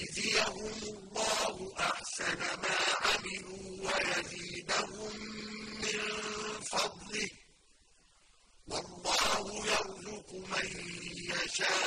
لِيَجْزِيَهُمُ اللَّهُ أَحْسَنَ مَا عَمِلُوا وَيَزِيدَهُم مِّن فَضْلِهِ ۗ. وَاللَّهُ يَرْزُقُ مَن يَشَاءُ.